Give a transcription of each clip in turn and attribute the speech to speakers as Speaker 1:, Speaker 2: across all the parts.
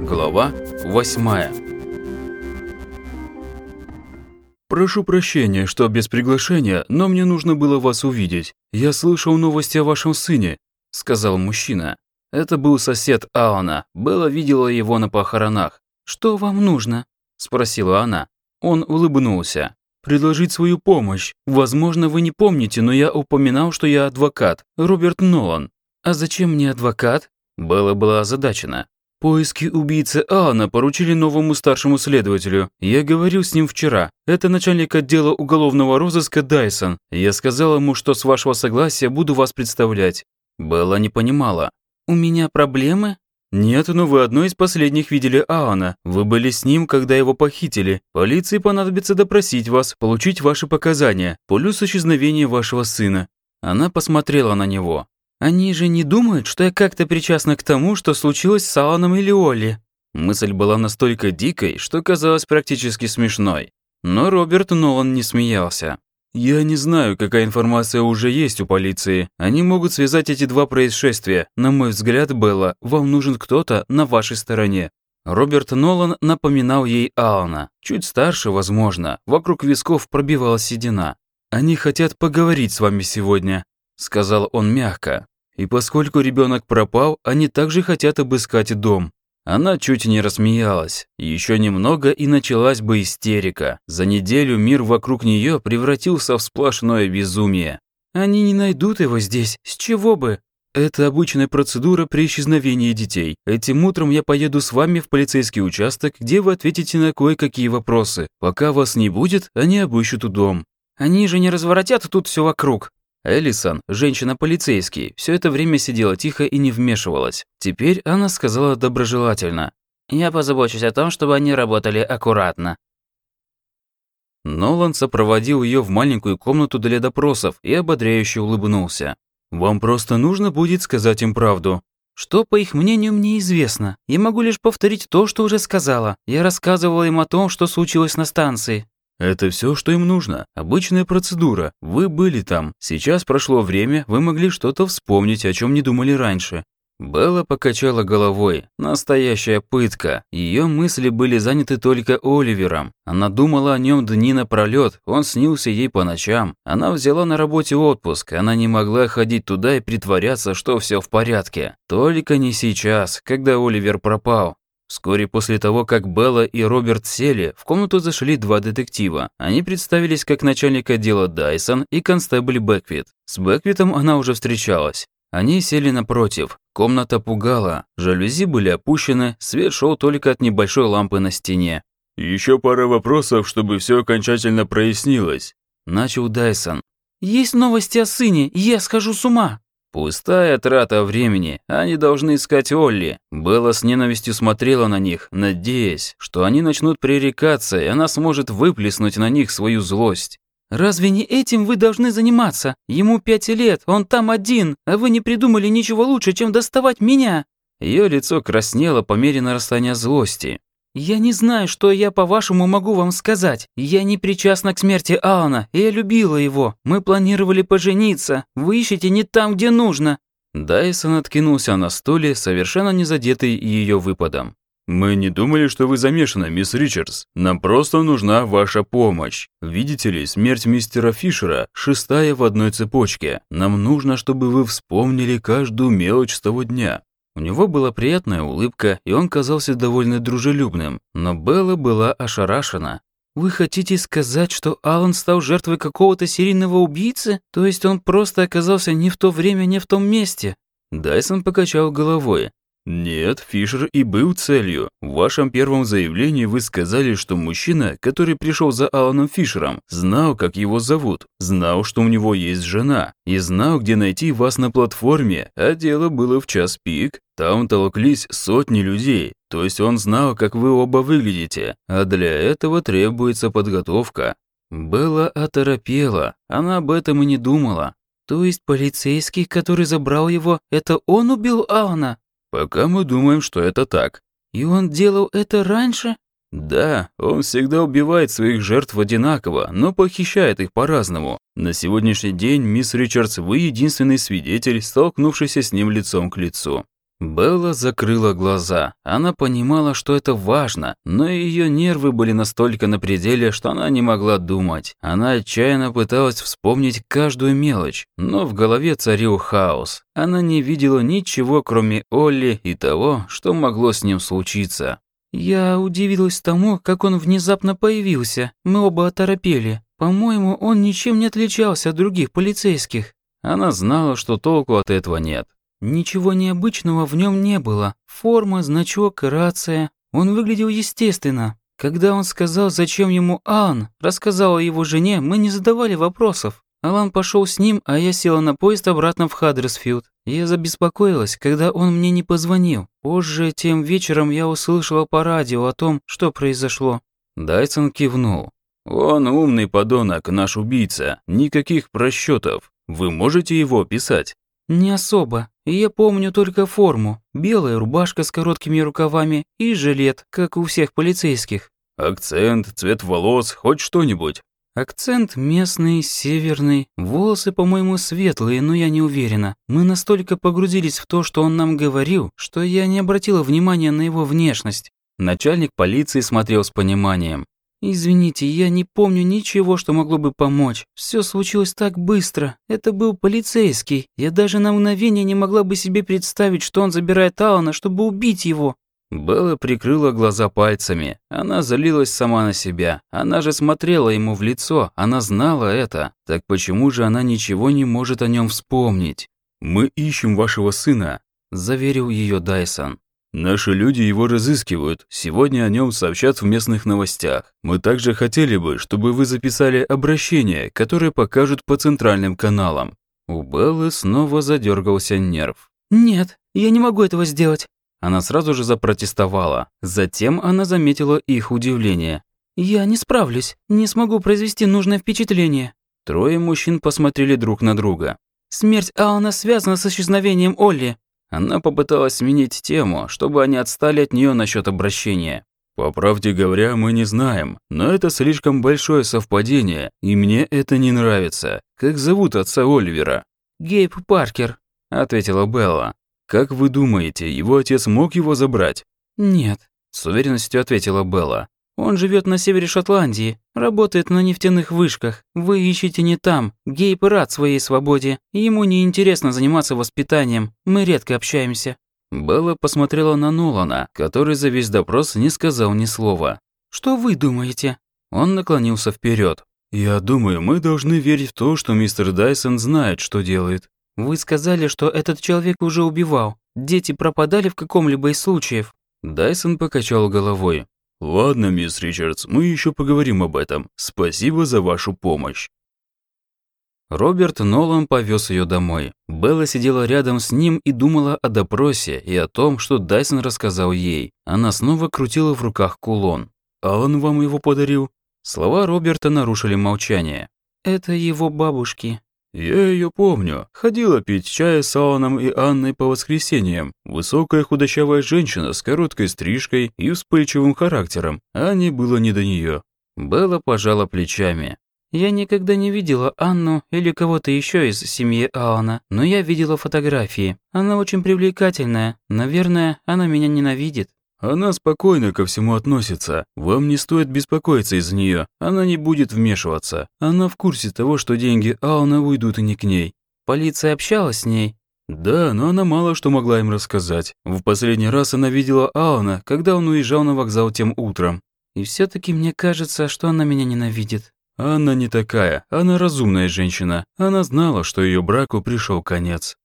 Speaker 1: Глава 8 «Прошу прощения, что без приглашения, но мне нужно было вас увидеть. Я слышал новости о вашем сыне», – сказал мужчина. Это был сосед Алана. Белла видела его на похоронах. «Что вам нужно?» – спросила она. Он улыбнулся. «Предложить свою помощь. Возможно, вы не помните, но я упоминал, что я адвокат, Роберт Нолан». «А зачем мне адвокат?» Белла была озадачена. Поиски убийцы Алана поручили новому старшему следователю. Я говорил с ним вчера. Это начальник отдела уголовного розыска Дайсон. Я сказал ему, что с вашего согласия буду вас представлять. Белла не понимала. «У меня проблемы?» «Нет, но вы одной из последних видели Аана. Вы были с ним, когда его похитили. Полиции понадобится допросить вас, получить ваши показания, плюс исчезновение вашего сына». Она посмотрела на него. Они же не думают, что я как-то причастна к тому, что случилось с Аланом или Олли. Мысль была настолько дикой, что казалась практически смешной. Но Роберт Нолан не смеялся. «Я не знаю, какая информация уже есть у полиции. Они могут связать эти два происшествия. На мой взгляд, Белла, вам нужен кто-то на вашей стороне». Роберт Нолан напоминал ей Алана. Чуть старше, возможно. Вокруг висков пробивалась седина. «Они хотят поговорить с вами сегодня», — сказал он мягко. И поскольку ребенок пропал, они также хотят обыскать дом. Она чуть не рассмеялась. Еще немного и началась бы истерика. За неделю мир вокруг нее превратился в сплошное безумие. Они не найдут его здесь. С чего бы? Это обычная процедура при исчезновении детей. Этим утром я поеду с вами в полицейский участок, где вы ответите на кое-какие вопросы. Пока вас не будет, они обыщут дом. Они же не разворотят тут все вокруг. Элисон, женщина-полицейский, все это время сидела тихо и не вмешивалась. Теперь она сказала доброжелательно. «Я позабочусь о том, чтобы они работали аккуратно». Нолан сопроводил ее в маленькую комнату для допросов и ободряюще улыбнулся. «Вам просто нужно будет сказать им правду». «Что, по их мнению, мне известно. Я могу лишь повторить то, что уже сказала. Я рассказывала им о том, что случилось на станции. Это все, что им нужно. Обычная процедура. Вы были там. Сейчас прошло время, вы могли что-то вспомнить, о чем не думали раньше. Белла покачала головой. Настоящая пытка. Ее мысли были заняты только Оливером. Она думала о нем дни напролет, он снился ей по ночам. Она взяла на работе отпуск, она не могла ходить туда и притворяться, что все в порядке. Только не сейчас, когда Оливер пропал. Вскоре после того, как Белла и Роберт сели, в комнату зашли два детектива. Они представились как начальник отдела Дайсон и констебль Бэквит. С Бэквитом она уже встречалась. Они сели напротив. Комната пугала. Жалюзи были опущены, свет шел только от небольшой лампы на стене. Еще пара вопросов, чтобы все окончательно прояснилось», – начал Дайсон. «Есть новости о сыне, я схожу с ума», Пустая трата времени, они должны искать Олли. Белла с ненавистью смотрела на них, надеясь, что они начнут пререкаться, и она сможет выплеснуть на них свою злость. «Разве не этим вы должны заниматься? Ему пять лет, он там один, а вы не придумали ничего лучше, чем доставать меня!» Ее лицо краснело по мере нарастания злости. «Я не знаю, что я, по-вашему, могу вам сказать. Я не причастна к смерти Алана, и я любила его. Мы планировали пожениться. Вы ищете не там, где нужно». Дайсон откинулся на стуле, совершенно не задетый ее выпадом. «Мы не думали, что вы замешаны, мисс Ричардс. Нам просто нужна ваша помощь. Видите ли, смерть мистера Фишера – шестая в одной цепочке. Нам нужно, чтобы вы вспомнили каждую мелочь с того дня. У него была приятная улыбка, и он казался довольно дружелюбным, но Белла была ошарашена. «Вы хотите сказать, что Алан стал жертвой какого-то серийного убийцы? То есть он просто оказался не в то время, не в том месте?» Дайсон покачал головой. «Нет, Фишер и был целью. В вашем первом заявлении вы сказали, что мужчина, который пришел за Аланом Фишером, знал, как его зовут, знал, что у него есть жена, и знал, где найти вас на платформе, а дело было в час пик. Там толклись сотни людей, то есть он знал, как вы оба выглядите, а для этого требуется подготовка». Белла оторопела, она об этом и не думала. «То есть полицейский, который забрал его, это он убил Алана?» Пока мы думаем, что это так. И он делал это раньше? Да, он всегда убивает своих жертв одинаково, но похищает их по-разному. На сегодняшний день, мисс Ричардс, вы единственный свидетель, столкнувшийся с ним лицом к лицу. Белла закрыла глаза. Она понимала, что это важно, но ее нервы были настолько на пределе, что она не могла думать. Она отчаянно пыталась вспомнить каждую мелочь, но в голове царил хаос. Она не видела ничего, кроме Олли и того, что могло с ним случиться.
Speaker 2: «Я удивилась тому, как он внезапно появился. Мы оба оторопели. По-моему, он ничем не отличался от других полицейских».
Speaker 1: Она знала, что толку от этого нет.
Speaker 2: Ничего необычного в нем не было. Форма, значок, рация. Он выглядел естественно. Когда он сказал, зачем ему Алан, рассказал о его жене, мы не задавали вопросов. Алан пошел с ним, а я села на поезд обратно в Хаддерсфилд. Я забеспокоилась, когда он мне не позвонил. Позже, тем вечером, я услышала по радио о том, что произошло.
Speaker 1: Дайсон кивнул. «Он умный подонок, наш убийца. Никаких просчетов. Вы можете его описать?»
Speaker 2: «Не особо. Я помню только форму. Белая рубашка с короткими рукавами и жилет, как у всех полицейских».
Speaker 1: «Акцент, цвет волос, хоть что-нибудь?»
Speaker 2: Акцент местный, северный. Волосы, по-моему, светлые, но я не уверена. Мы настолько погрузились в то, что он нам говорил, что я не обратила внимания на его внешность.
Speaker 1: Начальник полиции смотрел с пониманием.
Speaker 2: «Извините, я не помню ничего, что могло бы помочь. Все случилось так быстро. Это был полицейский. Я даже на мгновение не могла бы себе представить, что он забирает Алана, чтобы убить его».
Speaker 1: Белла прикрыла глаза пальцами. Она залилась сама на себя. Она же смотрела ему в лицо, она знала это. Так почему же она ничего не может о нем вспомнить? «Мы ищем вашего сына», – заверил ее Дайсон. Наши люди его разыскивают. Сегодня о нем сообщат в местных новостях. Мы также хотели бы, чтобы вы записали обращение, которое покажут по центральным каналам. У Беллы снова задергался нерв.
Speaker 2: Нет, я не могу этого сделать.
Speaker 1: Она сразу же запротестовала. Затем она заметила их удивление.
Speaker 2: Я не справлюсь, не смогу произвести нужное впечатление.
Speaker 1: Трое мужчин посмотрели друг на друга.
Speaker 2: Смерть Алана связана с исчезновением Олли.
Speaker 1: Она попыталась сменить тему, чтобы они отстали от нее насчет обращения. По правде говоря, мы не знаем, но это слишком большое совпадение, и мне это не нравится. Как зовут отца Оливера?
Speaker 2: Гейб Паркер,
Speaker 1: ответила Белла. Как вы думаете, его отец мог его забрать?
Speaker 2: Нет,
Speaker 1: с уверенностью ответила Белла.
Speaker 2: Он живет на севере Шотландии, работает на нефтяных вышках. Вы ищете не там. Гейб рад своей свободе. Ему не интересно заниматься воспитанием. Мы редко общаемся».
Speaker 1: Белла посмотрела на Нолана, который за весь допрос не сказал ни слова.
Speaker 2: «Что вы думаете?»
Speaker 1: Он наклонился вперед. «Я думаю, мы должны верить в то, что мистер Дайсон знает, что делает».
Speaker 2: «Вы сказали, что этот человек уже убивал. Дети пропадали в каком-либо из случаев?»
Speaker 1: Дайсон покачал головой. «Ладно, мисс Ричардс, мы еще поговорим об этом. Спасибо за вашу помощь». Роберт Нолан повез ее домой. Белла сидела рядом с ним и думала о допросе и о том, что Дайсон рассказал ей. Она снова крутила в руках кулон. «Алан вам его подарил?» Слова Роберта нарушили молчание.
Speaker 2: «Это его бабушки»,
Speaker 1: «Я ее помню. Ходила пить чай с Аланом и Анной по воскресеньям. Высокая худощавая женщина с короткой стрижкой и вспыльчивым характером. Ане было не до нее. Белла пожала плечами.
Speaker 2: «Я никогда не видела Анну или кого-то еще из семьи Алана, но я видела фотографии. Она очень привлекательная. Наверное, она меня ненавидит».
Speaker 1: Она спокойно ко всему относится. Вам не стоит беспокоиться из-за нее. Она не будет вмешиваться. Она в курсе того, что деньги Алана уйдут и не к ней.
Speaker 2: Полиция общалась с ней?
Speaker 1: Да, но она мало что могла им рассказать. В последний раз она видела Алана, когда он уезжал на вокзал тем утром.
Speaker 2: И все таки мне кажется, что она меня ненавидит.
Speaker 1: Анна не такая, она разумная женщина. Она знала, что ее браку пришел конец.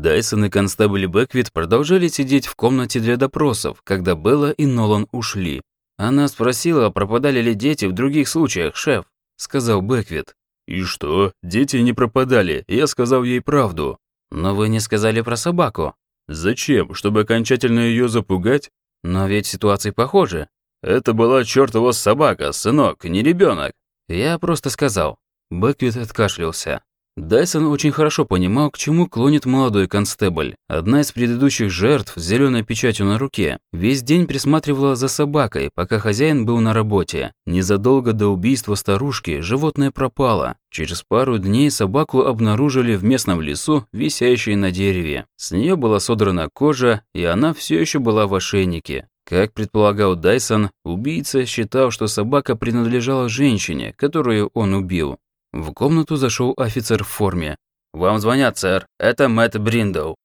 Speaker 1: Дайсон и констабль Бэквит продолжали сидеть в комнате для допросов, когда Белла и Нолан ушли. «Она спросила, пропадали ли дети в других случаях, шеф», – сказал Бэквит. «И что? Дети не пропадали, я сказал ей правду». «Но вы не сказали про собаку». «Зачем? Чтобы окончательно ее запугать?» «Но ведь ситуации похожи». «Это была чертова собака, сынок, не ребенок. Я просто сказал. Бэквит откашлялся. Дайсон очень хорошо понимал, к чему клонит молодой констебль. Одна из предыдущих жертв с зеленой печатью на руке весь день присматривала за собакой, пока хозяин был на работе. Незадолго до убийства старушки животное пропало. Через пару дней собаку обнаружили в местном лесу, висящей на дереве. С нее была содрана кожа, и она все еще была в ошейнике. Как предполагал Дайсон, убийца считал, что собака принадлежала женщине, которую он убил. В комнату зашел офицер в форме. «Вам звонят, сэр. Это Мэтт Бриндоу».